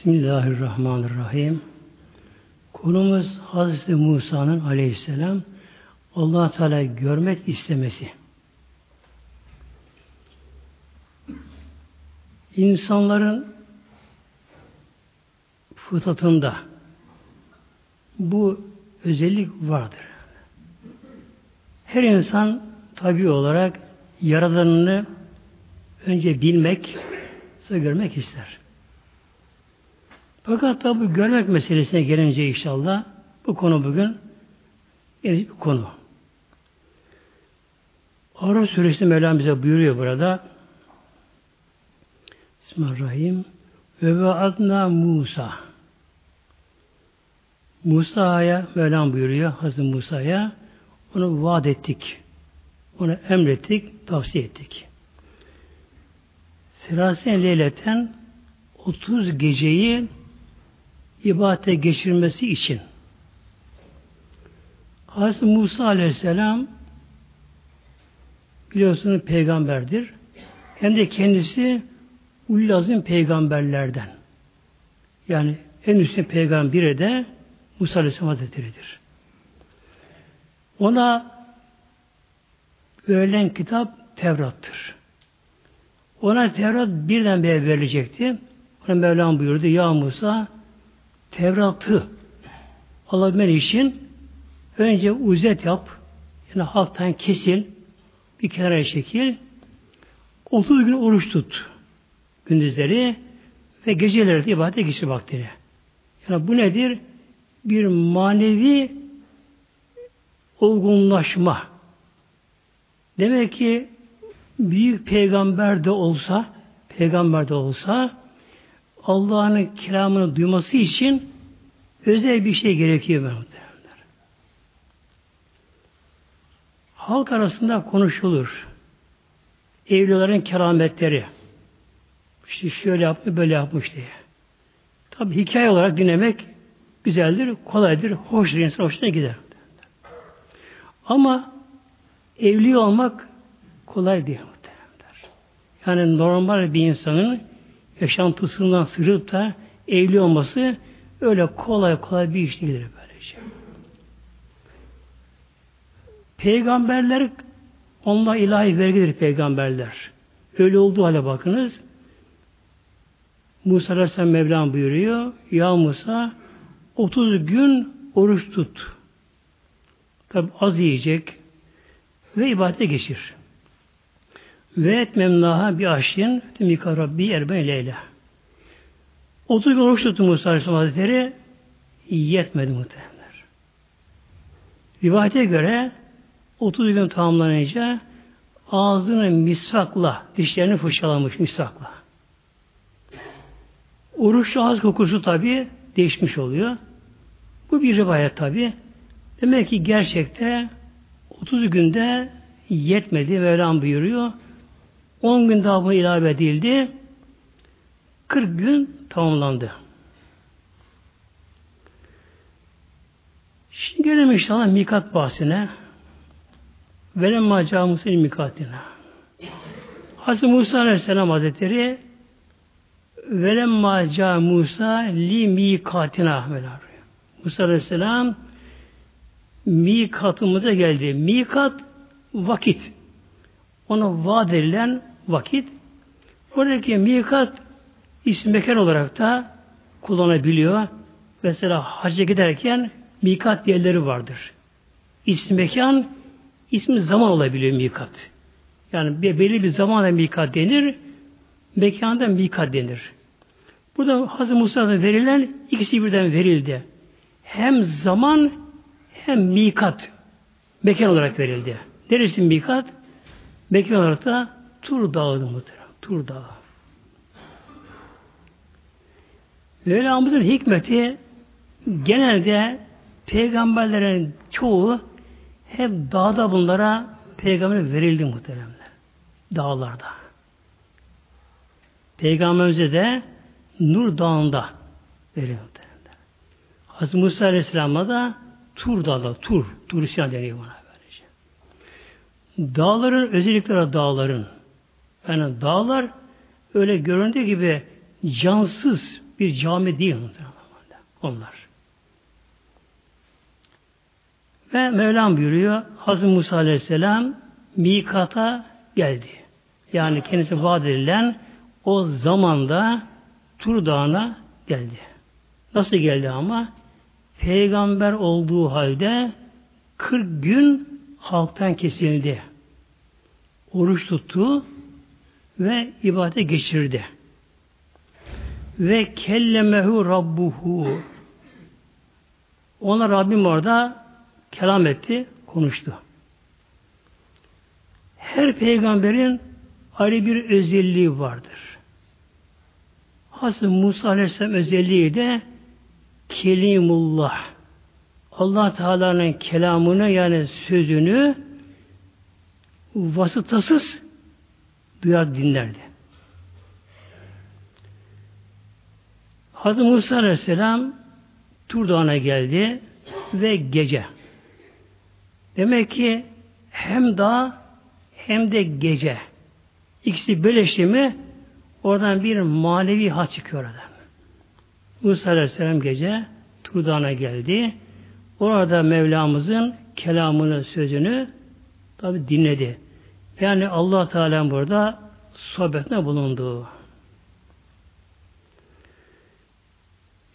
Bismillahirrahmanirrahim. Konumuz Hazreti Musa'nın aleyhisselam allah Teala görmek istemesi. İnsanların fıtratında bu özellik vardır. Her insan tabi olarak Yaradanını önce bilmek, sonra görmek ister. Fakat tabi görmek meselesine gelince inşallah bu konu bugün geniş bir konu. Araf suresi Mevlam bize buyuruyor burada. Bismillahirrahmanirrahim. Ve vaadna Musa. Musa'ya Mevlam buyuruyor Hazreti Musa'ya onu vaat ettik. Onu emrettik, tavsiye ettik. Sirasen leyleten 30 geceyi ibadete geçirmesi için Hazreti Musa Aleyhisselam biliyorsunuz peygamberdir. Hem de kendisi ulazim peygamberlerden. Yani en üstün peygamberi de Musa Aleyhisselam Hazretleri'dir. Ona verilen kitap Tevrat'tır. Ona Tevrat birden bir verilecekti. Ona Mevlam buyurdu. Ya Musa Tevrat'ı alabilmen için önce uzet yap. Yani halktan kesil. Bir kenara çekil. 30 gün oruç tut. Gündüzleri ve geceleri de ibadete geçir vaktini. Yani bu nedir? Bir manevi olgunlaşma. Demek ki büyük peygamber de olsa, peygamber de olsa Allah'ın kelamını duyması için özel bir şey gerekiyor muhtemelen. Halk arasında konuşulur. Evlilerin kerametleri. İşte şöyle yapmış, böyle yapmış diye. Tabi hikaye olarak dinlemek güzeldir, kolaydır, hoştur, insan hoşuna gider. Ama evli olmak kolay değil. Yani normal bir insanın yaşantısından sırıp da evli olması öyle kolay kolay bir iş değildir böylece. Şey. Peygamberler onlar ilahi vergidir peygamberler. Öyle olduğu hale bakınız. Musa Aleyhisselam Mevlam buyuruyor. Ya Musa 30 gün oruç tut. Tabi az yiyecek ve ibadete geçir. Ve etmemnaha bir aşin tümika Rabbi erbe leyle. 30 gün oruç tuttu Musa Aleyhisselam Hazretleri yetmedi muhtemelenler. Rivayete göre 30 gün tamamlanınca ağzını misvakla, dişlerini fırçalamış misvakla. Oruçlu ağız kokusu tabi değişmiş oluyor. Bu bir rivayet tabi. Demek ki gerçekte 30 günde yetmedi. Mevlam buyuruyor. 10 gün daha buna ilave edildi. 40 gün tamamlandı. Şimdi gelelim inşallah mikat bahsine. Velem maca Musa mikatine. Hazreti Musa Aleyhisselam Hazretleri Velem maca Musa li mikatina Musa Aleyhisselam mikatımıza geldi. Mikat vakit. Ona vaat edilen vakit. Buradaki mikat isim mekan olarak da kullanabiliyor. Mesela hacca giderken mikat yerleri vardır. İsim mekan ismi zaman olabiliyor mikat. Yani bir, belli bir zamana mikat denir, mekanda mikat denir. Burada Hazreti Musa'da verilen ikisi birden verildi. Hem zaman hem mikat mekan olarak verildi. Neresi mikat? Mekan olarak da Tur Dağı'dır muhtemelen. Tur Dağı. Mevlamızın hikmeti genelde peygamberlerin çoğu hep dağda bunlara peygamber verildi muhteremler. Dağlarda. Peygamberimize de Nur Dağı'nda verildi. Hazreti Musa Aleyhisselam'a da Tur Dağı, Tur, Turisyan deniyor buna böylece. Dağların özellikleri dağların. Yani dağlar öyle göründüğü gibi cansız Bir cami değil onlar. Ve Mevlam buyuruyor Hazreti Musa Aleyhisselam mikata geldi. Yani kendisi vaat edilen o zamanda Tur Dağı'na geldi. Nasıl geldi ama? Peygamber olduğu halde 40 gün halktan kesildi. Oruç tuttu ve ibadete geçirdi. Ve kellemehu rabbuhu ona Rabbim orada kelam etti, konuştu. Her peygamberin ayrı bir özelliği vardır. Hazreti Musa Aleyhisselam özelliği de Kelimullah. Allah Teala'nın kelamını yani sözünü vasıtasız duyar dinlerdi. Hazreti Musa Aleyhisselam Tur Dağı'na geldi ve gece. Demek ki hem dağ hem de gece. İkisi birleşimi oradan bir manevi hat çıkıyor oradan. Musa Aleyhisselam gece Tur Dağı'na geldi. Orada Mevlamızın kelamını, sözünü tabi dinledi. Yani allah Teala burada sohbetine bulundu.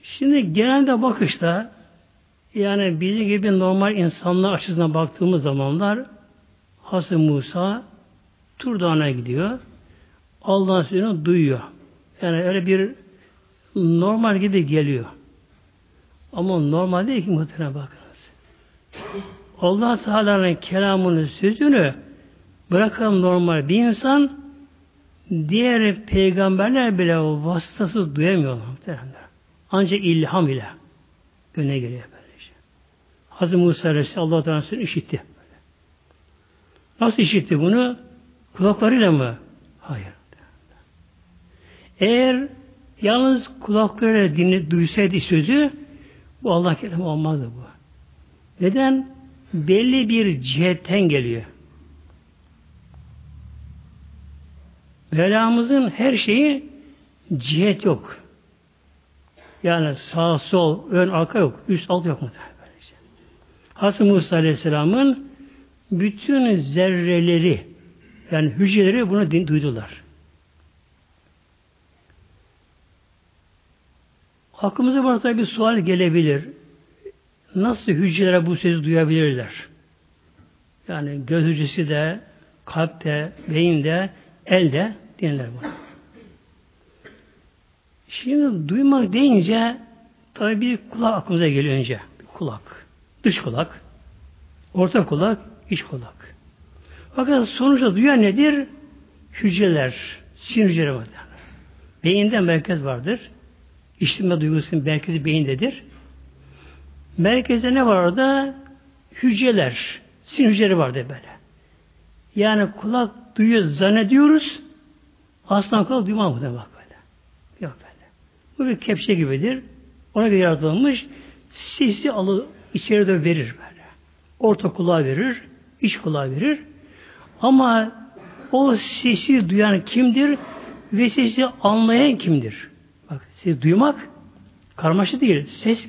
Şimdi genelde bakışta yani bizim gibi normal insanlar açısından baktığımız zamanlar Hazreti Musa Tur Dağı'na gidiyor. Allah'ın sözünü duyuyor. Yani öyle bir normal gibi geliyor. Ama normal değil ki muhtemelen bakınız. Allah Teala'nın kelamını, sözünü bırakalım normal bir insan diğer peygamberler bile vasıtasız duyamıyor muhtemelen. Ancak ilham ile öne geliyor. Hazreti Musa Aleyhisselam Allah Teala'sını işitti. Nasıl işitti bunu? Kulaklarıyla mı? Hayır. Eğer yalnız kulaklarıyla dinle, duysaydı sözü bu Allah kelamı olmazdı bu. Neden? Belli bir cihetten geliyor. Mevlamızın her şeyi cihet yok. Yani sağ sol, ön arka yok. Üst alt yok mu? Hazreti Musa Aleyhisselam'ın bütün zerreleri yani hücreleri bunu din, duydular. Aklımıza burada bir sual gelebilir. Nasıl hücrelere bu sesi duyabilirler? Yani göz hücresi de, kalpte, beyinde, elde dinler bu. Şimdi duymak deyince tabi bir kulak aklımıza geliyor önce. Bir kulak. Dış kulak, orta kulak, iç kulak. Fakat sonuçta duyan nedir? Hücreler, sinir hücreleri vardır. Beyinde merkez vardır. İşitme duygusunun merkezi beyindedir. Merkezde ne var orada? Hücreler, sinir hücreleri vardır böyle. Yani kulak duyuyor zannediyoruz. Aslan kulak duymaz mı bak böyle. Yok böyle. Bu bir kepçe gibidir. Ona göre yaratılmış. Sesi alı, içeride verir böyle. Orta kulağı verir, iç kulağı verir. Ama o sesi duyan kimdir ve sesi anlayan kimdir? Bak sesi duymak karmaşık değil. Ses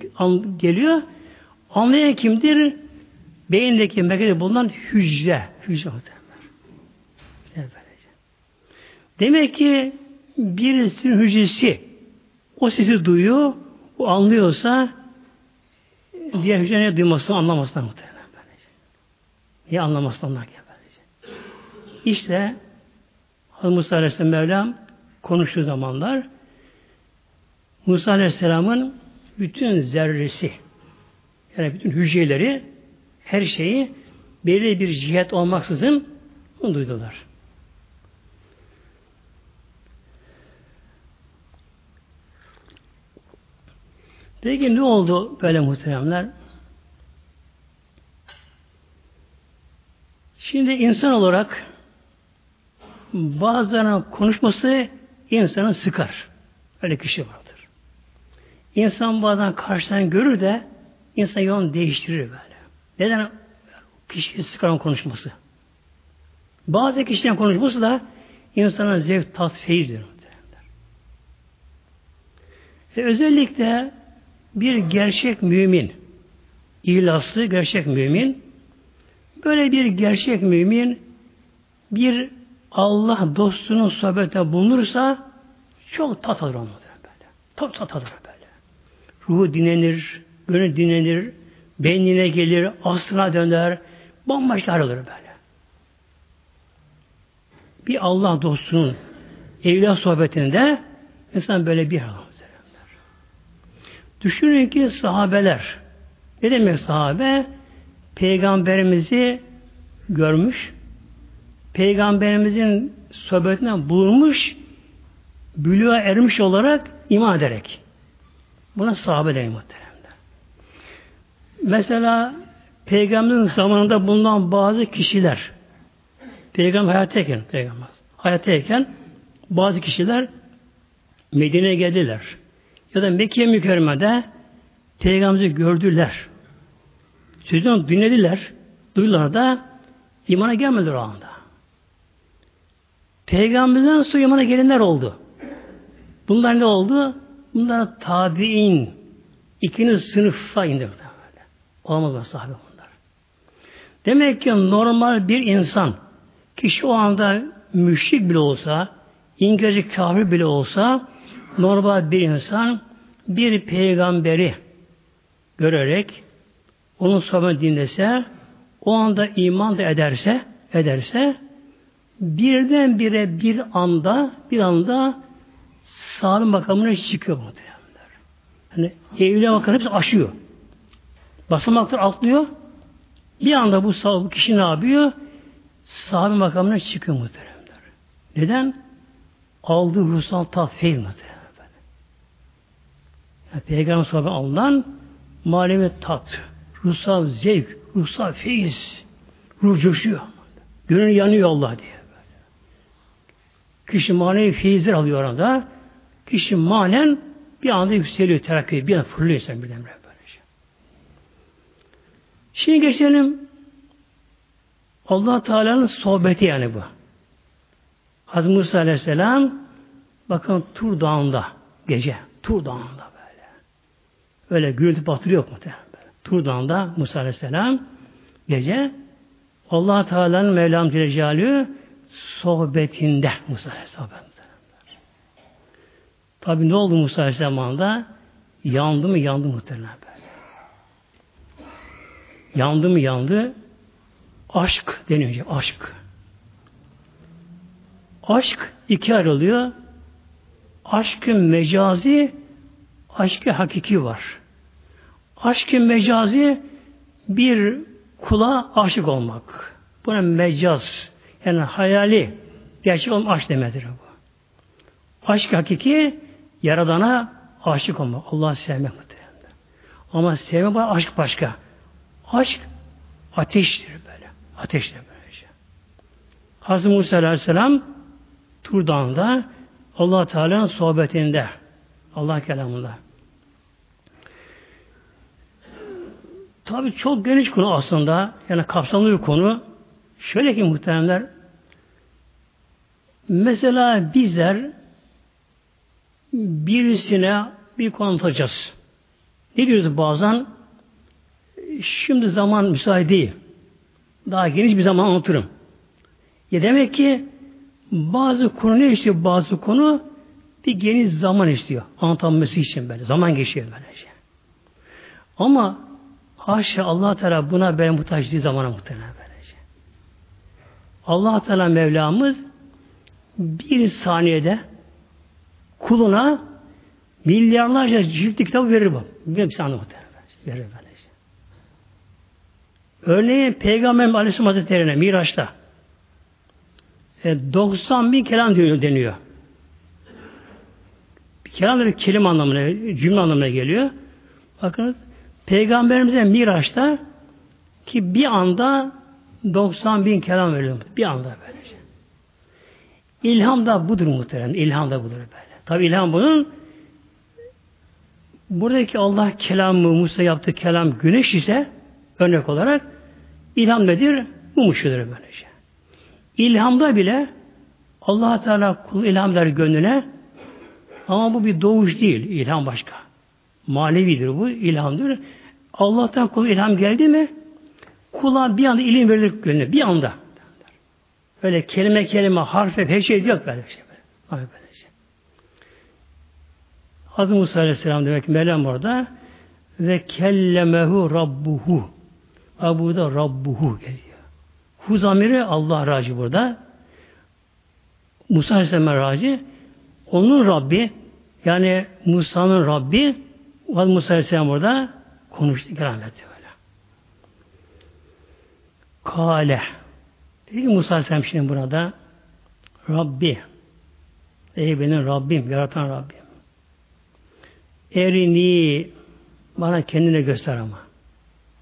geliyor. Anlayan kimdir? Beyindeki merkezde bulunan hücre. Hücre Demek ki birisinin hücresi o sesi duyuyor, o anlıyorsa diğer hücre ne duymasını anlamasına muhtemelen. Niye anlamasına onlar. İşte Hazreti Musa Aleyhisselam Mevlam konuştuğu zamanlar Musa Aleyhisselam'ın bütün zerresi yani bütün hücreleri her şeyi belli bir cihet olmaksızın bunu duydular. Peki ne oldu böyle muhteremler? Şimdi insan olarak bazılarının konuşması insanı sıkar. Öyle kişi vardır. İnsan bazen karşıdan görür de insan yolunu değiştirir böyle. Neden? Kişi sıkar konuşması. Bazı kişilerin konuşması da insana zevk, tat, feyizdir. E, özellikle bir gerçek mümin, ihlaslı gerçek mümin, böyle bir gerçek mümin bir Allah dostunun sohbete bulunursa çok tat alır onu böyle. Çok tat alır böyle. Ruhu dinlenir, gönül dinlenir, beynine gelir, aslına döner, bambaşka ayrılır böyle. Bir Allah dostunun evliya sohbetinde insan böyle bir hal Düşünün ki sahabeler, ne demek sahabe? Peygamberimizi görmüş, Peygamberimizin sohbetinden bulunmuş, bülüğa ermiş olarak iman ederek. Buna sahabe denir muhteremler. Mesela Peygamberin zamanında bulunan bazı kişiler, Peygamber hayattayken, Peygamber hayattayken bazı kişiler Medine'ye geldiler. Da Mekke mükerremede Peygamber'i gördüler. Sözünü dinlediler. Duydular da imana gelmediler o anda. Peygamberden sonra imana gelenler oldu. Bunlar ne oldu? Bunlar tabi'in. ikinci sınıfa indi. Olmadılar sahibi bunlar. Demek ki normal bir insan kişi o anda müşrik bile olsa, İngilizce kafir bile olsa normal bir insan bir peygamberi görerek onun sohbetini dinlese o anda iman da ederse ederse birden bire bir anda bir anda sağlık makamına çıkıyor muhtemelenler. Yani evliya makamını hepsi aşıyor. Basamaklar atlıyor. Bir anda bu, bu kişi ne yapıyor? Sahabe makamına çıkıyor muhteremler. Neden? Aldığı ruhsal tafeil muhteremler. Yani Peygamber sahabe alınan manevi tat, ruhsal zevk, ruhsal feyiz, ruh coşuyor. Gönül yanıyor Allah diye. Böyle. Kişi manevi feyizler alıyor orada. Kişi manen bir anda yükseliyor, terakki bir anda fırlıyor sen birdenbire böylece. Şimdi geçelim allah Teala'nın sohbeti yani bu. Hazreti Musa Aleyhisselam bakın Tur Dağı'nda gece Tur Dağı'nda böyle. Öyle gürültü batırı yok mu? Tur Dağı'nda Musa Aleyhisselam gece allah Teala'nın Mevlam Celle sohbetinde Musa Aleyhisselam. Tabi ne oldu Musa Aleyhisselam'da? Yandı mı? Yandı muhtemelen böyle. Yandı mı? Yandı. Aşk deniyor. Aşk. Aşk iki ayrılıyor. Aşkın mecazi, aşkı hakiki var. Aşkın mecazi bir kula aşık olmak. Buna mecaz, yani hayali, gerçek olma aşk demedir bu. Aşk hakiki Yaradana aşık olmak. Allah'ı sevmek muhtemelen. Ama sevmek başka, aşk başka. Aşk ateştir böyle. Ateştir böylece. Hazreti Musa Aleyhisselam Tur Dağı'nda allah Teala'nın sohbetinde Allah kelamında. Tabi çok geniş konu aslında. Yani kapsamlı bir konu. Şöyle ki muhteremler mesela bizler birisine bir konu anlatacağız. Ne diyoruz bazen? Şimdi zaman müsait değil. Daha geniş bir zaman anlatırım. Ya demek ki bazı konu ne istiyor bazı konu bir geniş zaman istiyor. Anlatılması için böyle. Zaman geçiyor böylece. Ama haşa allah Teala buna ben muhtaç değil zamana muhtemelen böylece. allah Teala Mevlamız bir saniyede kuluna milyarlarca cilt kitap verir bu. Bir bir anlamı verir. Örneğin Peygamber Aleyhisselam Hazretleri'ne Miraç'ta e, 90 bin kelam deniyor. Kelam bir kelime anlamına, cümle anlamına geliyor. Bakın Peygamberimize Miraç'ta ki bir anda 90 bin kelam veriyor. Bir anda böylece. İlham da budur muhterem. İlham da budur böyle. Tabi ilham bunun buradaki Allah kelamı Musa yaptığı kelam güneş ise örnek olarak ilham nedir? Bu muşudur böylece. İlhamda bile allah Teala kul ilham der gönlüne Ama bu bir doğuş değil. İlham başka. Manevidir bu. ilhamdır. Allah'tan kula ilham geldi mi kula bir anda ilim verilir gönlüne. Bir anda. Öyle kelime kelime, harf her şey yok böyle şey. Böyle. böyle şey. Hazreti Musa Aleyhisselam demek ki Mevlam orada ve kellemehu rabbuhu. Abu da rabbuhu geliyor. Hu zamiri Allah racı burada. Musa Aleyhisselam racı. Onun Rabbi yani Musa'nın Rabbi Musa Aleyhisselam burada konuştu keramet böyle. Kale dedi ki Musa Aleyhisselam şimdi burada Rabbi Ey benim Rabbim, yaratan Rabbim. Erini bana kendine göster ama.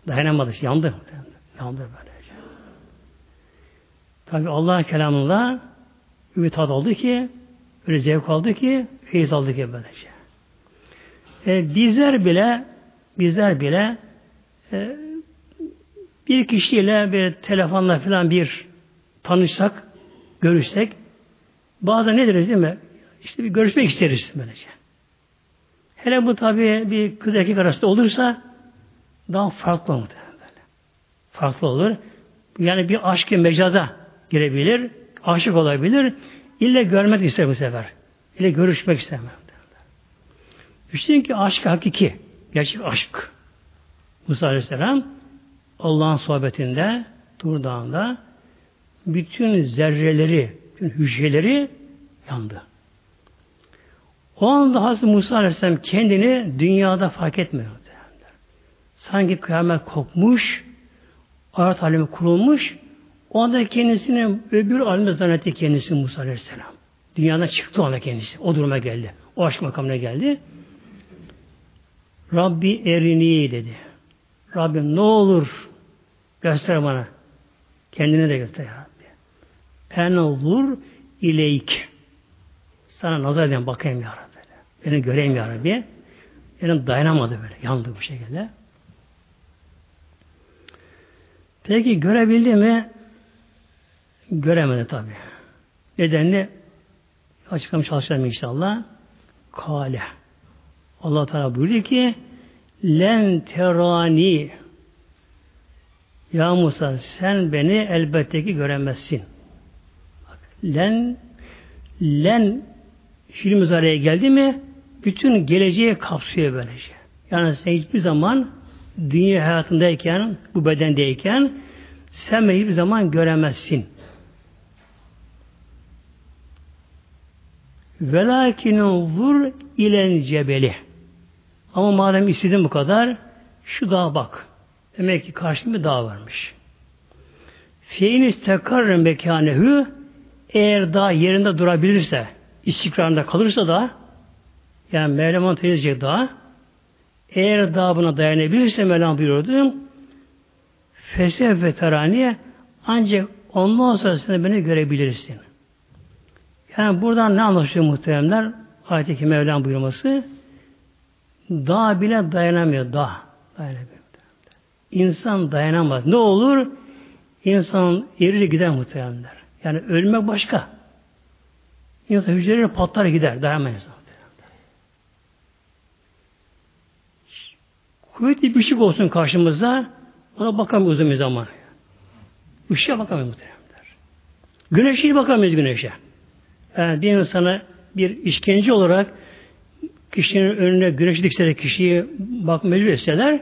Dayanamadı. Yandı. Yandı böyle. Tabi Allah'ın kelamında ümit aldı ki öyle zevk aldı ki feyiz aldı ki böylece. E, bizler bile bizler bile e, bir kişiyle bir telefonla falan bir tanışsak, görüşsek bazen ne değil mi? İşte bir görüşmek isteriz böylece. Hele bu tabi bir kız erkek arasında olursa daha farklı olur. Farklı olur. Yani bir aşkı mecaza girebilir, aşık olabilir, ille görmek ister bu sefer. İlle görüşmek istemem. Düşünün ki aşk hakiki, gerçek aşk. Musa Aleyhisselam Allah'ın sohbetinde, Tur Dağı'nda bütün zerreleri, bütün hücreleri yandı. O anda Hazreti Musa Aleyhisselam kendini dünyada fark etmiyor. Sanki kıyamet kopmuş, arat alemi kurulmuş, o anda kendisini öbür alemde zannetti kendisi Musa Aleyhisselam. Dünyadan çıktı o anda kendisi. O duruma geldi. O aşk makamına geldi. Rabbi erini dedi. Rabbim ne olur göster bana. Kendine de göster ya Rabbi. En olur ileyk. Sana nazar edeyim bakayım ya Rabbi. Beni göreyim ya Rabbi. Benim dayanamadı böyle. Yandı bu şekilde. Peki görebildi mi? Göremedi tabi. Nedenini açıklamış çalışacağım inşallah. Kale. Allah Teala buyuruyor ki len terani ya Musa sen beni elbette ki göremezsin. Bak, len len film araya geldi mi bütün geleceği kapsıyor böylece. Yani sen hiçbir zaman dünya hayatındayken, bu bedendeyken sen beni hiçbir zaman göremezsin. Velakin vur ilen cebeli. Ama madem istedin bu kadar, şu dağa bak. Demek ki karşımda bir dağ varmış. Fein istekarren mekanehu eğer dağ yerinde durabilirse, istikrarında kalırsa da yani Mevlam'ın temizleyecek dağ eğer dağ buna dayanabilirse Mevlam buyurdu fesef ve teraniye ancak ondan sonra sen beni görebilirsin. Yani buradan ne anlaşılıyor muhteremler? Ayet-i Mevlam buyurması dağ bile dayanamıyor. Dağ. Dayanamıyor. İnsan dayanamaz. Ne olur? İnsan erir gider muhteremler. Yani ölmek başka. İnsan hücreleri patlar gider. Dayanamaz. Kuvvetli bir ışık olsun karşımızda ona bakamıyoruz uzun bir zaman. Işığa bakamıyoruz muhteremler. Güneşe bakamıyoruz güneşe. Yani bir insana bir işkence olarak kişinin önüne güneş dikse kişiyi bak mecbur etseler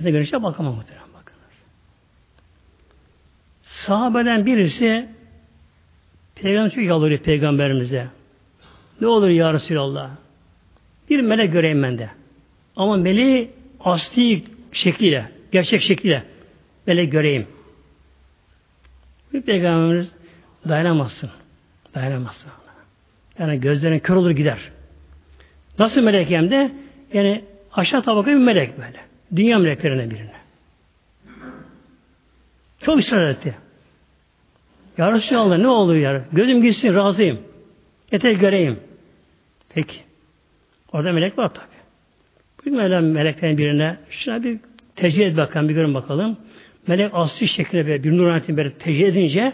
ya da güneşe bakamam muhtemelen bakınlar. Sahabeden birisi Peygamber çok yalvarıyor Peygamberimize. Ne olur ya Resulallah. Bir melek göreyim ben de. Ama meleği asli şekliyle, gerçek şekliyle melek göreyim. Bir peygamberimiz dayanamazsın. Dayanamazsın. Yani gözlerin kör olur gider. Nasıl melek hem de? Yani aşağı tabaka bir melek böyle. Dünya meleklerinden birine. Çok ısrar etti. Ya Resulallah ne oluyor ya? Gözüm gitsin razıyım. Yeter göreyim. Peki. Orada melek var tabi. Bu melek meleklerin birine şuna bir tecrübe et bakalım, bir görün bakalım. Melek asli şeklinde böyle bir nur böyle tecrübe edince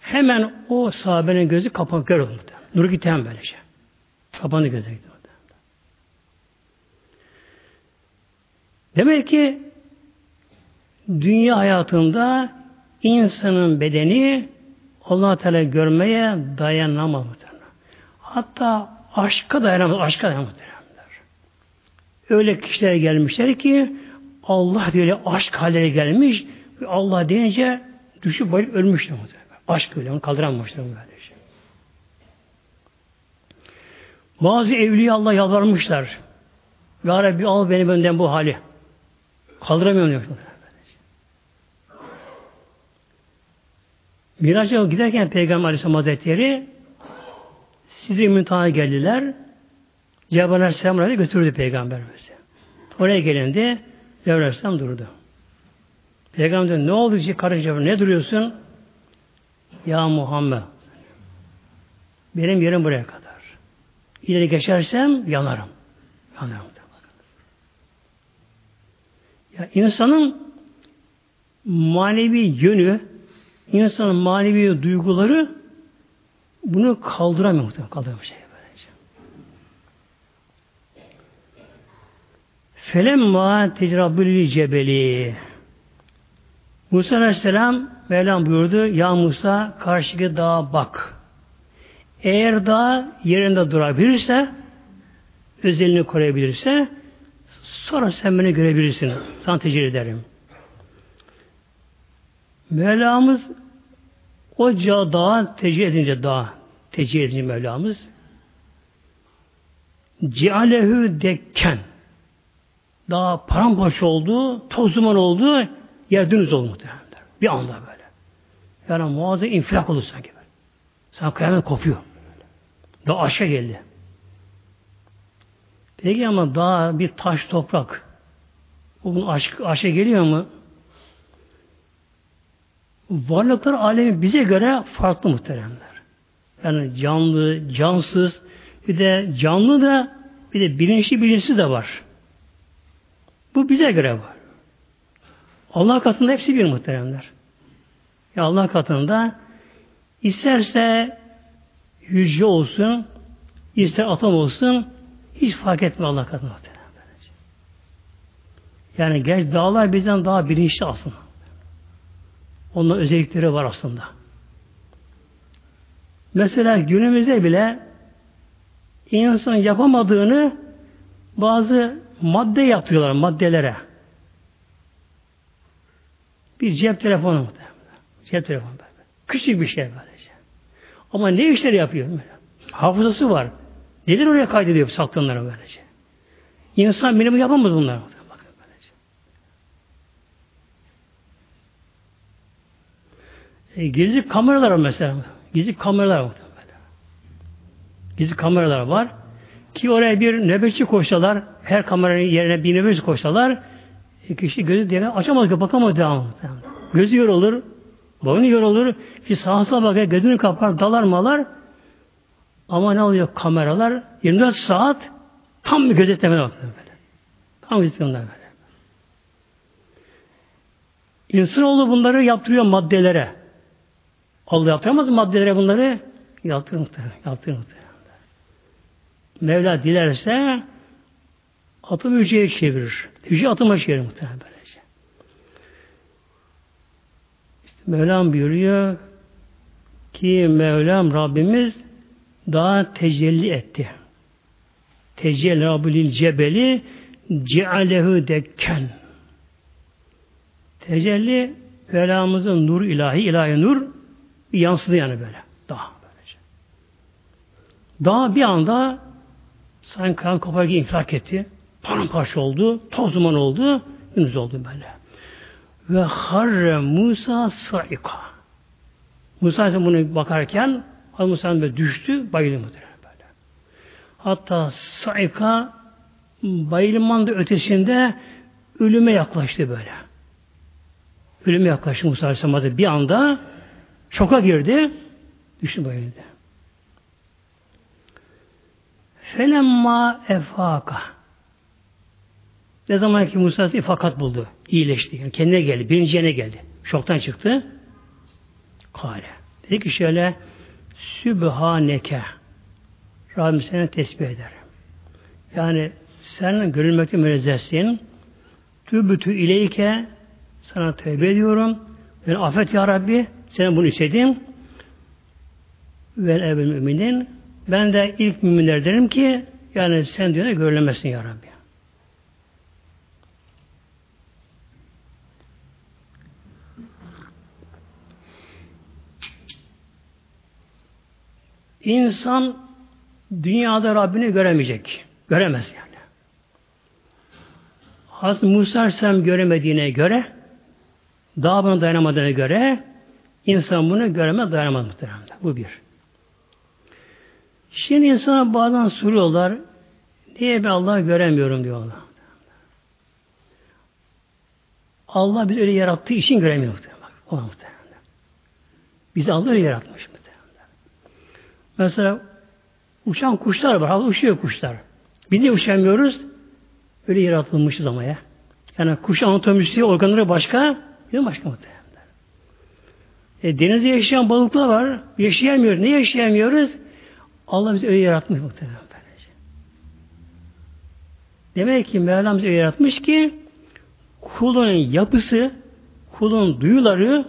hemen o sahabenin gözü kapanıp kör oldu. Nur gitti böylece. Tabanı gitti. Demek ki dünya hayatında insanın bedeni allah Teala görmeye dayanamaz. Hatta aşka dayanamaz. Aşka dayanamaz. Öyle kişiler gelmişler ki Allah diye aşk halleri gelmiş ve Allah deyince düşüp bayılıp ölmüşler. Aşk öyle. Onu kaldıramamışlar. Böylece. Bazı evliya Allah yalvarmışlar. Ya Rabbi al beni benden bu hali. Kaldıramıyorum diyor. Miraç'a giderken Peygamber Aleyhisselam Hazretleri Sidri Müntaha'ya geldiler. Cebrail Aleyhisselam oraya götürdü Peygamberimizi. Oraya gelindi Cebrail Aleyhisselam durdu. Peygamber dedi, ne oldu ki Cebrail ne duruyorsun? Ya Muhammed benim yerim buraya kadar. İleri geçersem yanarım. Yanarım. Ya insanın manevi yönü, insanın manevi duyguları bunu kaldıramıyor. Kaldıramıyor şey böylece. Felemma tecrabülü cebeli. Musa Aleyhisselam Mevlam buyurdu. Ya Musa karşıki dağa bak. Eğer dağ yerinde durabilirse özelliğini koruyabilirse sonra sen beni görebilirsin. Sana tecrübe ederim. Mevlamız o dağa tecrübe edince dağa tecrübe edince Mevlamız Cialehu dekken daha paramparça oldu, toz duman oldu, yer dümdüz oldu muhtemelen. Bir anda böyle. Yani muazzam infilak oldu sanki böyle. Kıyamet kopuyor. Daha aşağı geldi. Peki ama daha bir taş toprak bugün aşk, aşağı geliyor mu? Varlıklar alemi bize göre farklı muhteremler. Yani canlı, cansız, bir de canlı da bir de bilinçli bilinçsiz de var. Bu bize göre var. Allah katında hepsi bir muhteremler. Ya Allah katında isterse hücre olsun, ister atom olsun, hiç fark etmiyor Allah katında. Yani genç dağlar bizden daha bilinçli aslında. Onun özellikleri var aslında. Mesela günümüzde bile insan yapamadığını bazı madde yapıyorlar maddelere. Bir cep telefonu mu? Cep telefonu böyle. Küçük bir şey böylece. Ama ne işleri yapıyor? Hafızası var. Neden oraya kaydediyor saklananları böylece? İnsan benim yapamaz bunlar. Bakın böylece. E, gizli kameralar var mesela. Gizli kameralar var. Gizli kameralar var. Ki oraya bir nöbetçi koşsalar, her kameranın yerine bir nöbetçi koşsalar, e, kişi gözü diye açamaz, bakamaz devam. Gözü yorulur, boynu yorulur, bir sağa sağa bakar, gözünü kapar, dalar malar. Ama ne oluyor kameralar? 24 saat tam bir gözetleme böyle. Tam gözetlemeler böyle. İnsanoğlu bunları yaptırıyor maddelere. Allah yaptıramaz maddelere bunları? Yaptırır muhtemelen. Yaptırır muhtemelen. Mevla dilerse atom hücreye çevirir. Hücre atıma çevirir muhtemelen böylece. İşte Mevlam buyuruyor ki Mevlam Rabbimiz daha tecelli etti. Tecelli Rabbül cebeli cealehu dekken. Tecelli Mevlamızın nur ilahi, ilahi nur yansıdı yani böyle. Daha böylece. Daha bir anda sanki kan kopar gibi infilak etti. Paramparça oldu, toz duman oldu, gündüz oldu böyle. Ve harre Musa saika. Musa ise bunu bakarken Hazreti Musa böyle düştü, bayıldı muhtemelen böyle. Hatta saika bayılmanın da ötesinde ölüme yaklaştı böyle. Ölüme yaklaştı Musa Aleyhisselam bir anda şoka girdi, düştü bayıldı. Felemma efaka. Ne zaman ki Musa ifakat buldu, iyileşti. Yani kendine geldi, birinciyene geldi. Şoktan çıktı. Kale. Dedi ki şöyle Sübhaneke Rabbim seni tesbih eder. Yani sen görülmekte münezzehsin. Tübütü ileyke sana tövbe ediyorum. Ben affet ya Rabbi. Sen bunu istedim. Ve evvel müminin. Ben de ilk müminler derim ki yani sen diyor görülemezsin ya Rabbi. İnsan dünyada Rabbini göremeyecek. Göremez yani. Hazreti Musa Aleyhisselam göremediğine göre daha buna dayanamadığına göre insan bunu göremez dayanamaz muhtemelen. Bu bir. Şimdi insana bazen soruyorlar niye ben Allah'ı göremiyorum diyorlar. Allah bizi öyle yarattığı için göremiyor muhtemelen. O muhtemelen. Bizi Allah öyle yaratmış muhtemelen. Mesela uçan kuşlar var. Havada uçuyor kuşlar. Biz de uçamıyoruz. Öyle yaratılmışız ama ya. Yani kuş anatomisi, organları başka, bir başka muhtemelen. E, denizde yaşayan balıklar var. Yaşayamıyoruz. Ne yaşayamıyoruz? Allah bizi öyle yaratmış muhtemelen. Demek ki Mevlam öyle yaratmış ki kulun yapısı, kulun duyuları,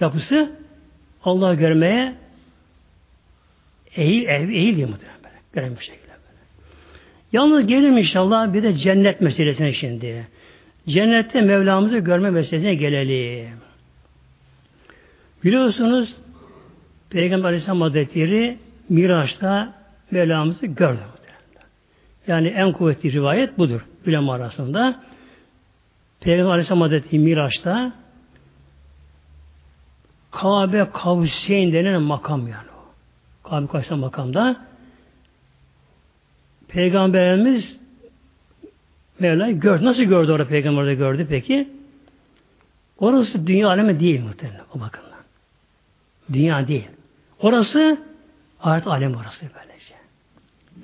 yapısı Allah'ı görmeye eğil, eğil, eğil diye muhtemelen böyle. Gören bir şekilde böyle. Yalnız gelelim inşallah bir de cennet meselesine şimdi. Cennette Mevlamızı görme meselesine gelelim. Biliyorsunuz Peygamber Aleyhisselam Hazretleri Miraç'ta Mevlamızı gördü. Yani en kuvvetli rivayet budur. Ulema arasında. Peygamber Aleyhisselam Hazretleri Miraç'ta Kabe Kavseyn denen makam yani Kabe Kavseyn makamda Peygamberimiz Mevla'yı gördü. Nasıl gördü orada Peygamber de gördü peki? Orası dünya alemi değil muhtemelen o bakımdan. Dünya değil. Orası ahiret alemi orası böylece.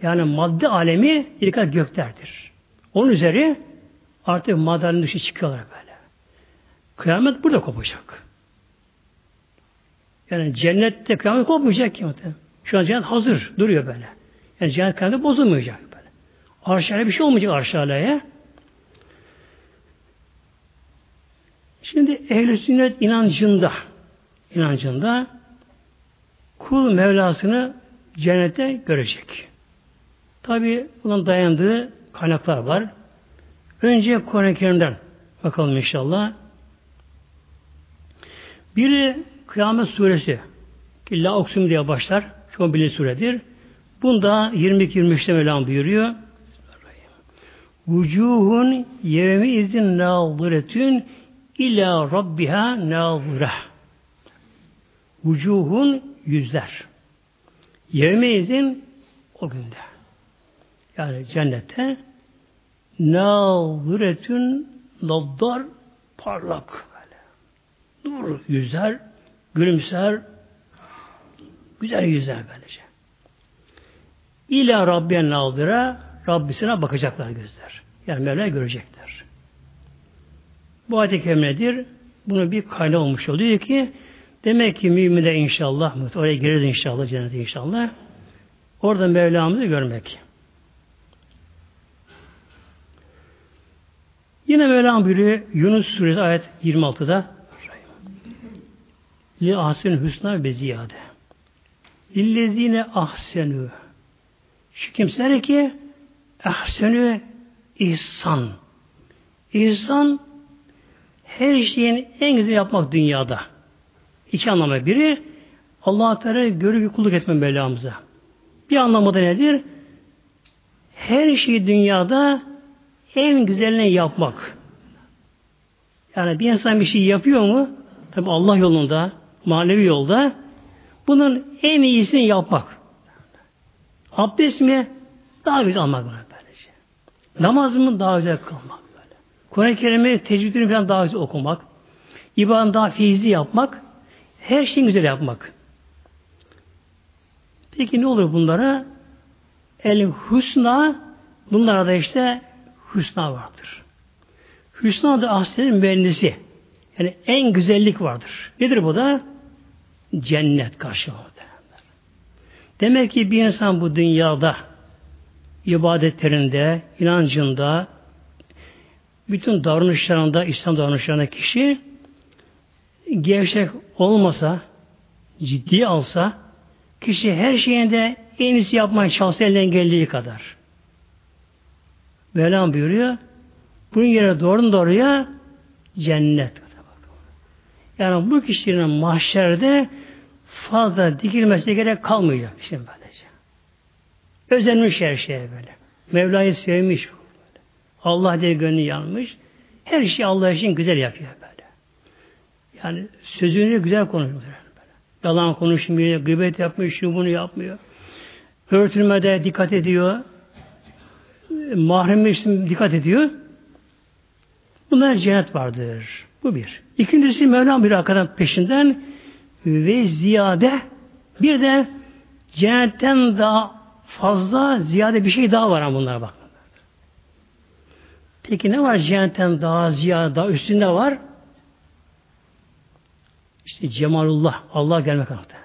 Yani madde alemi ilk göklerdir. Onun üzeri artık maddenin dışı çıkıyorlar böyle. Kıyamet burada kopacak. Yani cennette kıyamet kopmayacak ki muhtemelen. Şu an cennet hazır duruyor böyle. Yani cennet kıyamet bozulmayacak böyle. Arşale bir şey olmayacak arşaleye. Şimdi ehl sünnet inancında inancında kul Mevlasını cennette görecek. Tabi bunun dayandığı kaynaklar var. Önce Kur'an-ı Kerim'den bakalım inşallah. Biri Kıyamet Suresi ki La Oksum diye başlar. Çok bilinç suredir. Bunda 22-23'te Mevlam buyuruyor. Vucuhun yevmi izin nâziretün ila rabbiha nâzire. Vucuhun yüzler. Yevmi izin o günde. Yani cennette nâziretün naddar parlak böyle. Nur yüzler, gülümser, güzel yüzler böylece. İla Rabbiyen nazire Rabbisine bakacaklar gözler. Yani Mevla görecekler. Bu ayet-i kerimedir. Bunu bir kaynağı olmuş oluyor ki demek ki mümin de inşallah oraya gireriz inşallah cennete inşallah. Orada Mevlamızı görmek. Yine Mevlam buyuruyor Yunus suresi ayet 26'da Li ahsen hüsna ve ziyade. İllezine ahsenü şu kimseler ki ahsenü ihsan. İhsan her şeyin en güzel yapmak dünyada. İki anlamı. Biri Allah Teala görüp kulluk etme Mevlamıza. Bir anlamı da nedir? Her şeyi dünyada en güzelini yapmak. Yani bir insan bir şey yapıyor mu? Tabi Allah yolunda, manevi yolda bunun en iyisini yapmak. Abdest mi? Daha güzel almak böyle böylece. Namaz mı? Daha güzel kılmak. Kur'an-ı Kerim'i tecvidini falan daha güzel okumak. İbadet daha feyizli yapmak. Her şeyin güzel yapmak. Peki ne olur bunlara? El husna bunlara da işte husna vardır. Hüsna da ahsenin mühendisi. Yani en güzellik vardır. Nedir bu da? Cennet karşılığında. Demek ki bir insan bu dünyada ibadetlerinde, inancında, bütün davranışlarında, İslam davranışlarında kişi gevşek olmasa, ciddi alsa, kişi her şeyinde en iyisi yapmaya çalışsa elinden geldiği kadar. Mevlam buyuruyor, bunun yere doğru doğruya cennet. Yani bu kişinin mahşerde fazla dikilmesine gerek kalmayacak. Şimdi böylece. Özenmiş her şeye böyle. Mevla'yı sevmiş. Allah diye gönlü yanmış. Her şey Allah için güzel yapıyor böyle. Yani sözünü güzel konuşuyor. Böyle. Yalan konuşmuyor, gıybet yapmıyor, şunu bunu yapmıyor. Örtülmede dikkat ediyor. Mahrem dikkat ediyor. Bunlar cennet vardır. Bu bir. İkincisi Mevlam bir arkadan peşinden ve ziyade bir de cennetten daha fazla ziyade bir şey daha var ama bunlara bak. Peki ne var cennetten daha ziyade daha üstünde var? İşte cemalullah, Allah gelmek anahtarı.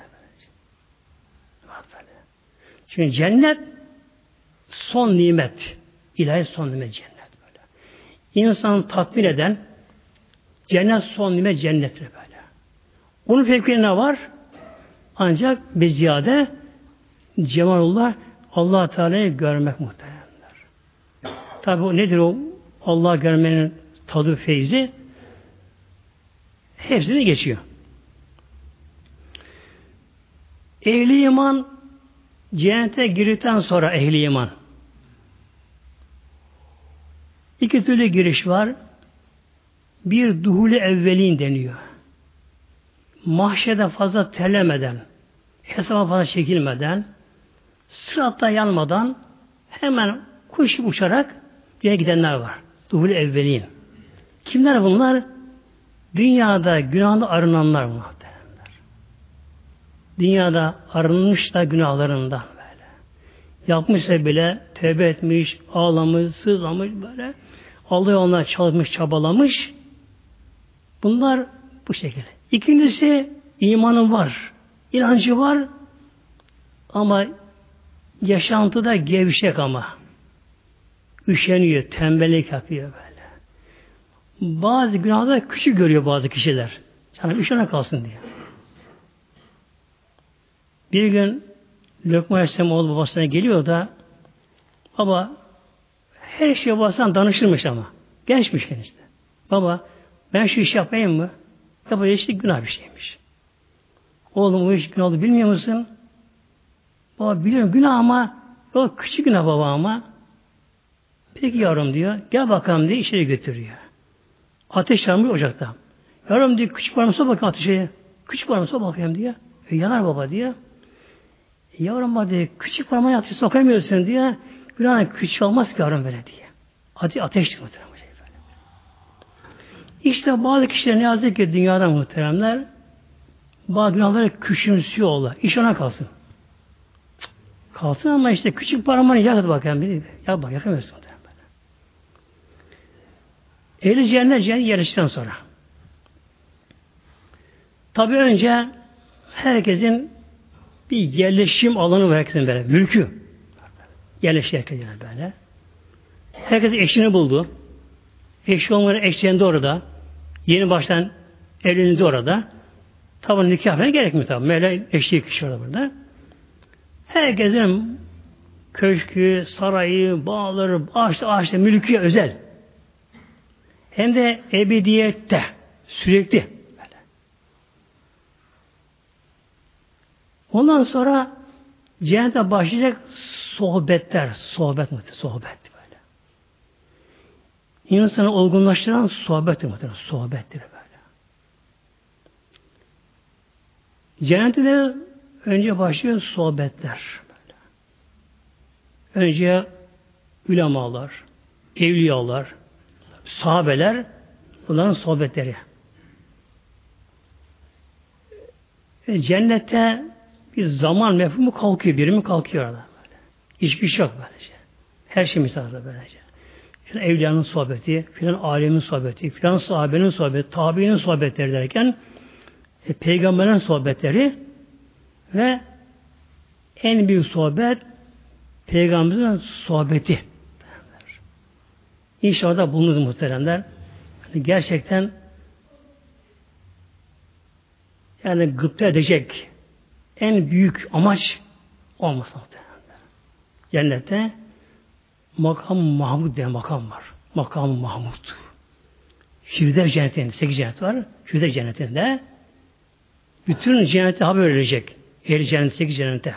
Çünkü cennet son nimet. ilahi son nimet cennet böyle. İnsanı tatmin eden cennet son nimet cennettir böyle. Onun fevkinde ne var? Ancak bir ziyade cemalullah Allah Teala'yı görmek muhteremler. Tabi o nedir o Allah görmenin tadı feyzi? Hepsini geçiyor. Ehli iman cennete girdikten sonra ehli iman. İki türlü giriş var. Bir duhuli evvelin deniyor. Mahşede fazla terlemeden, hesaba fazla çekilmeden, sıratta yanmadan hemen kuş uçarak diye gidenler var. Duhuli evvelin. Kimler bunlar? Dünyada günahında arınanlar bunlar. Dünyada arınmış da günahlarında böyle. Yapmışsa bile tövbe etmiş, ağlamış, sızlamış böyle. Allah yoluna çalışmış, çabalamış. Bunlar bu şekilde. İkincisi imanı var. inancı var. Ama yaşantıda gevşek ama. Üşeniyor, tembellik yapıyor böyle. Bazı günahda küçük görüyor bazı kişiler. Sana üşene kalsın diye. Bir gün Lokman Aleyhisselam oğlu babasına geliyor da baba her şey babasından danışırmış ama. Gençmiş işte. Baba ben şu işi yapayım mı? Baba işte günah bir şeymiş. Oğlum o iş günah oldu bilmiyor musun? Baba biliyorum günah ama o küçük günah baba ama. Peki yavrum diyor. Gel bakalım diye içeri götürüyor. Ateş yanmıyor ocakta. Yavrum diyor küçük parmağımı sok bakayım ateşe. Küçük parmağımı sok bakayım diyor. E, yanar baba diyor. Yavrum hadi küçük parmağı ateşe sokamıyorsun diye. Günah küçük olmaz ki yavrum böyle diye. Ate ateş muhterem. İşte bazı kişiler ne yazık ki dünyada muhteremler bazı günahları küçümsüyorlar. İş ona kalsın. Kalsın ama işte küçük parmağını yak bakayım. Bir, yak bak yakamıyorsun. Ehli cennet cennet yarıştıktan sonra. Tabi önce herkesin bir yerleşim alanı var herkesin böyle. Mülkü. Yerleşti herkes yani böyle. Herkes eşini buldu. Eşi olmayan eşlerinde orada. Yeni baştan evlendi orada. Tabi nikah falan gerekmiyor tabi. Mevla eşliği kişi orada burada. Herkesin köşkü, sarayı, bağları, ağaçta, ağaçta, mülkü özel. Hem de ebediyette, sürekli. Ondan sonra cennete başlayacak sohbetler, sohbet mi? Sohbet. İnsanı olgunlaştıran sohbet mi? Sohbettir böyle. Cennette de önce başlıyor sohbetler. Böyle. Önce ulemalar, evliyalar, sahabeler bunların sohbetleri. E, cennette bir zaman mefhumu kalkıyor, birimi kalkıyor orada. Böyle. Hiçbir şey yok böylece. Her şey misalda böylece. Filan evliyanın sohbeti, filan alemin sohbeti, filan sahabenin sohbeti, tabiinin sohbetleri derken e, peygamberin sohbetleri ve en büyük sohbet Peygamberimizin sohbeti. İnşallah da bulunuz muhteremler. Yani gerçekten yani gıpta edecek en büyük amaç olması muhteremler. Cennette makam Mahmud diye makam var. Makam Mahmud. Firdevs cennetinde, sekiz cennet var. Firdevs cennetinde bütün cennete haber verilecek. Ehli cennet, sekiz cennete.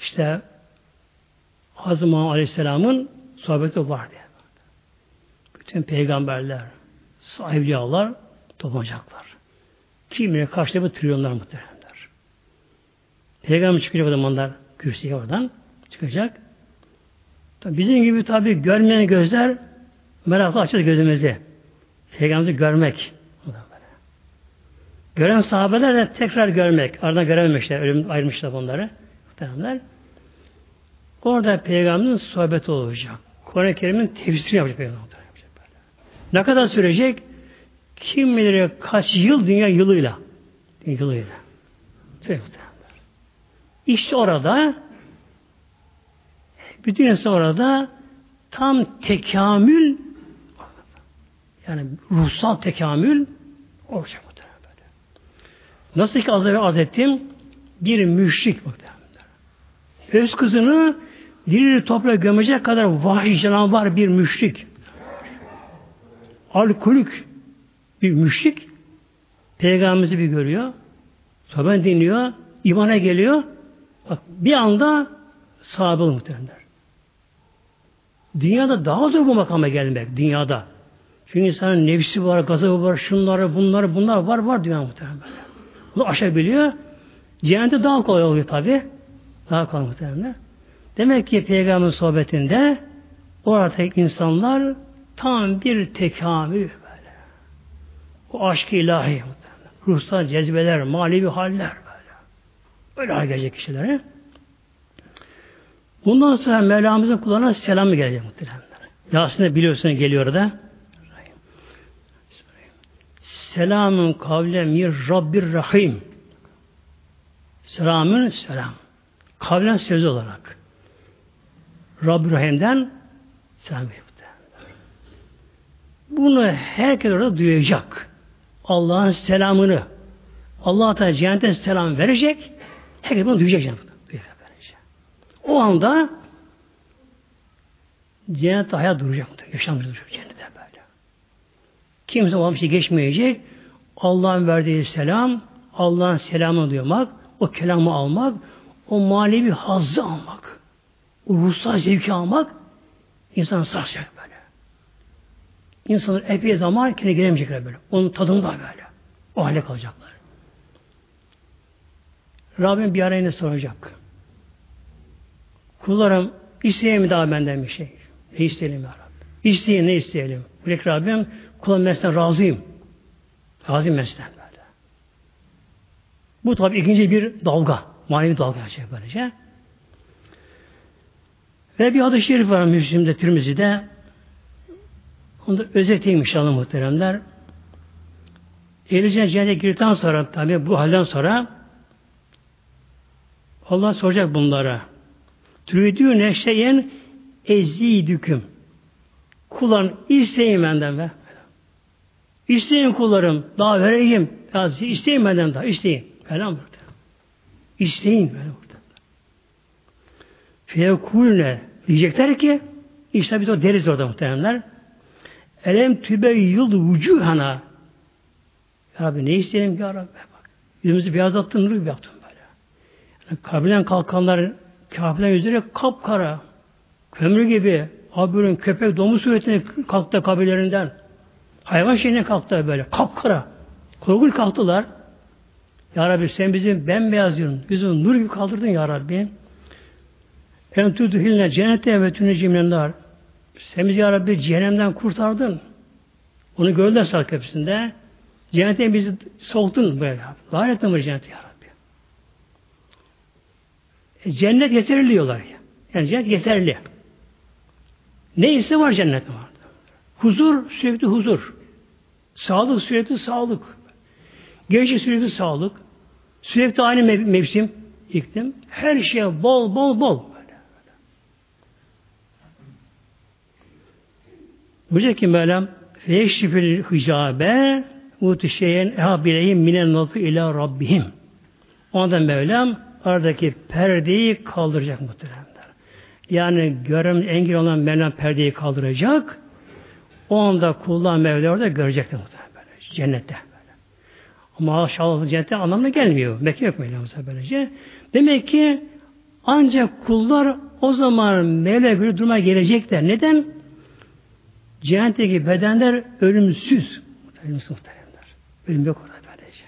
İşte Hazreti Aleyhisselam'ın sohbeti var diye. Bütün peygamberler, sahibciyalar toplanacaklar. Kimine karşıda bu trilyonlar muhteremler. Peygamber çıkacak o zamanlar kürsüye oradan çıkacak. Bizim gibi tabi görmeyen gözler merakla açar gözümüzü. Peygamber'i görmek. Gören sahabeler de tekrar görmek. Aradan görememişler. Ölüm ayrılmışlar bunları. Muhtemelenler. Orada peygamberin sohbeti olacak. Kur'an-ı Kerim'in tefsirini yapacak peygamber. Ne kadar sürecek? Kim bilir kaç yıl dünya yılıyla. Yılıyla. İşte orada bütün insan orada tam tekamül yani ruhsal tekamül olacak. Nasıl ki az evvel az ettim bir müşrik muhtemelen. Öz kızını diri toprağa gömecek kadar vahiy var bir müşrik. Alkolik bir müşrik peygamberimizi bir görüyor. Sonra dinliyor. imana geliyor. Bak bir anda sahabe muhtemelenler. Dünyada daha zor bu makama gelmek. Dünyada. Çünkü insanın nefsi var, gazabı var, şunları, bunları, bunlar var, var dünya muhtemelen. Bunu aşabiliyor. Cehennette daha kolay oluyor tabi. Daha kolay muhtemelen. Demek ki Peygamber sohbetinde oradaki insanlar tam bir tekamül böyle. O aşk-ı ilahi muhtemelen. Ruhsal cezbeler, manevi haller böyle. Öyle hal gelecek kişilere. Bundan sonra Mevlamızın kulağına selamı gelecek muhtemelen. Yasin'de biliyorsunuz geliyor da. Selamun kavle mir Rabbir Rahim. Selamün selam. Kavlen söz olarak. Rabbir Rahim'den selam Bunu herkes orada duyacak. Allah'ın selamını. Allah Teala selam verecek. Herkes bunu duyacak cennete. O anda cennette hayat duracak. Yaşam duracak cennette böyle. Kimse olan bir şey geçmeyecek. Allah'ın verdiği selam, Allah'ın selamını duymak, o kelamı almak, o manevi hazzı almak, o ruhsal zevki almak insanı sarsacak böyle. İnsanlar epey zaman kendine giremeyecekler böyle. Onun tadında böyle. O hale kalacaklar. Rabbim bir ara yine soracak. Kullarım isteyin mi daha benden bir şey? Ne isteyelim ya Rabbi? İsteyin ne isteyelim? Bırak Rabbim kulun mesleğinden razıyım. Razıyım mesleğinden böyle. Bu tabi ikinci bir dalga. Manevi dalga gerçek böylece. Ve bir hadis-i şerif var Müslim'de, Tirmizi'de. Onu da özeteyim inşallah muhteremler. Ehliyece cennete girdikten sonra tabi bu halden sonra Allah soracak bunlara. Türüdüğüne şeyen ezidüküm. Kullarım isteyin benden be. İsteyin kullarım. Daha vereyim. Ya, isteyin benden daha. isteyin. Falan burada. İsteyin. Böyle burada. Feyekulne diyecekler ki işte biz o deriz orada muhteremler. Elem tübe yıl vücuhana Ya Rabbi ne isteyelim ki ya Rabbi? Bak. Yüzümüzü beyazlattın, nur yaptın böyle. Yani kabilen kalkanlar Kafirler yüzleri kapkara. Kömür gibi. Abürün köpek domuz suretine kalktı kabilelerinden. Hayvan şeyine kalktı böyle. Kapkara. Korkul kalktılar. Ya Rabbi sen bizim bembeyaz yılın, yüzünü nur gibi kaldırdın Ya Rabbi. En tudhilne cennete ve tünecimlenler. Sen bizi Ya Rabbi cehennemden kurtardın. Onu gördüler saat kapısında. Cennete bizi soktun böyle. Etme bu cennete Ya Rabbi. E, cennet yeterli diyorlar. Yani cennet yeterli. Neyse var cennet var. Huzur sürekli huzur. Sağlık sürekli sağlık. Gençlik sürekli sağlık. Sürekli aynı mev- mevsim iklim. Her şeye bol bol bol. Buyuracak ki Mevlam feşrifil hicabe mutişeyen ehabileyim minen nazı ila rabbihim. Ondan Mevlam aradaki perdeyi kaldıracak muhteremler. Yani görem engel olan Mevlam perdeyi kaldıracak. O anda kullar Mevla orada görecekler muhterem böyle. Cennette. Böyle. Ama maşallah cennette anlamına gelmiyor. Mekke yok Mevla böylece. Demek ki ancak kullar o zaman Mevla göre duruma gelecekler. Neden? Cehennetteki bedenler ölümsüz. Ölümsüz muhteremler. Ölüm yok orada böylece.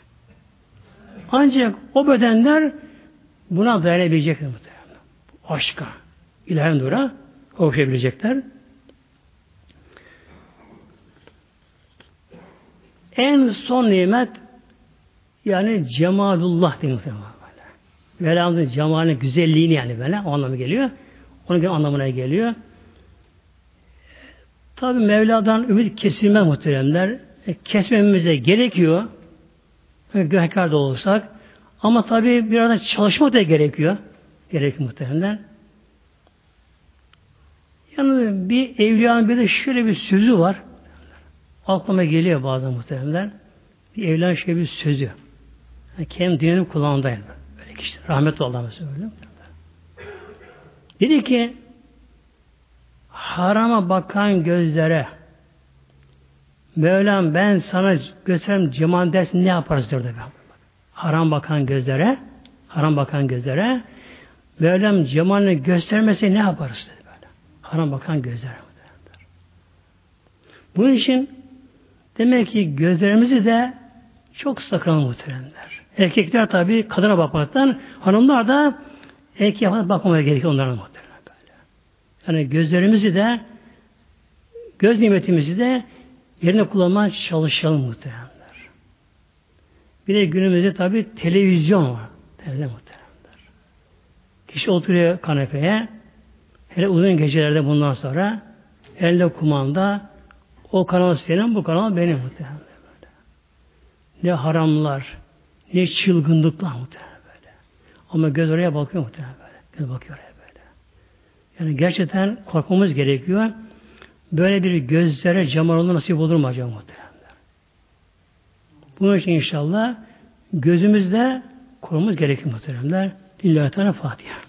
Ancak o bedenler buna dayanabilecekler muhteremler. Aşka, ilahi nura kavuşabilecekler. En son nimet yani cemalullah diyor muhtemelen. Velhamdülillah cemalin güzelliğini yani böyle o anlamı geliyor. Onun anlamına geliyor. Tabi Mevla'dan ümit kesilme muhteremler. E, kesmemize gerekiyor. Günahkar da olursak. Ama tabi bir arada çalışmak da gerekiyor. Gerekiyor muhteremler. Yani bir evliyanın bir de şöyle bir sözü var. Aklıma geliyor bazen muhteremler. Bir evliyanın şöyle bir sözü. Yani kendi dünyanın kulağındayım. Böyle kişi rahmet Allah'ına söylüyorum. Dedi ki harama bakan gözlere Mevlam ben sana gösterem cemal ne yaparız diyor ben. Haram bakan gözlere haram bakan gözlere Mevlam cemalini göstermese ne yaparız dedi böyle. Haram bakan gözlere. Bunun için demek ki gözlerimizi de çok sakın muhteremler. Erkekler tabi kadına bakmaktan hanımlar da erkeğe bakmamaya gerekiyor onların muhterem. Yani gözlerimizi de göz nimetimizi de yerine kullanmaya çalışalım muhteremler. Bir de günümüzde tabi televizyon var. Televizyon muhteremler. Kişi oturuyor kanepeye hele uzun gecelerde bundan sonra elde kumanda o kanal senin bu kanal benim muhteremler. Böyle. Ne haramlar ne çılgınlıklar muhteremler böyle. Ama göz oraya bakıyor muhteremler böyle. Göz bakıyor oraya. Yani gerçekten korkmamız gerekiyor. Böyle bir gözlere olma nasip olur mu acaba muhtemelen? Bunun için inşallah gözümüzde korumamız gerekiyor muhteremler. Lillahi Teala Fatiha.